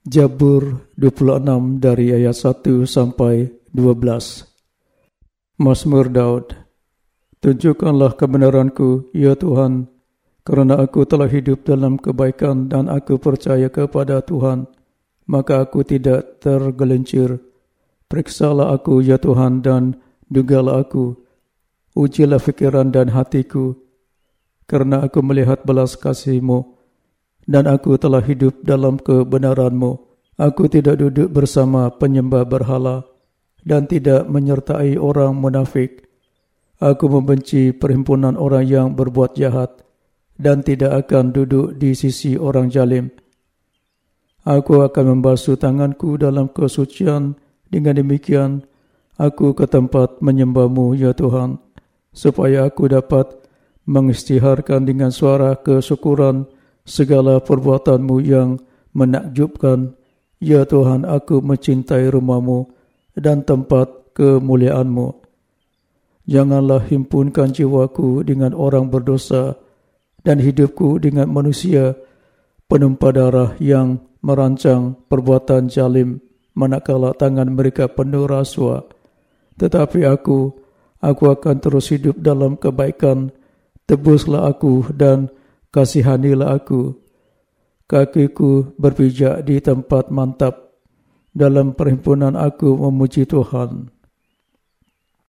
Jabur 26 dari ayat 1 sampai 12 Mazmur Daud Tunjukkanlah kebenaranku, ya Tuhan, kerana aku telah hidup dalam kebaikan dan aku percaya kepada Tuhan, maka aku tidak tergelincir. Periksalah aku, ya Tuhan, dan dugalah aku. Ujilah fikiran dan hatiku, kerana aku melihat belas kasihmu dan aku telah hidup dalam kebenaranmu. Aku tidak duduk bersama penyembah berhala dan tidak menyertai orang munafik. Aku membenci perhimpunan orang yang berbuat jahat dan tidak akan duduk di sisi orang jalim. Aku akan membasuh tanganku dalam kesucian dengan demikian aku ke tempat menyembahmu ya Tuhan supaya aku dapat mengistiharkan dengan suara kesyukuran segala perbuatanmu yang menakjubkan. Ya Tuhan, aku mencintai rumahmu dan tempat kemuliaanmu. Janganlah himpunkan jiwaku dengan orang berdosa dan hidupku dengan manusia penumpah darah yang merancang perbuatan jalim manakala tangan mereka penuh rasuah. Tetapi aku, aku akan terus hidup dalam kebaikan. Tebuslah aku dan kasihanilah aku. Kakiku berpijak di tempat mantap. Dalam perhimpunan aku memuji Tuhan.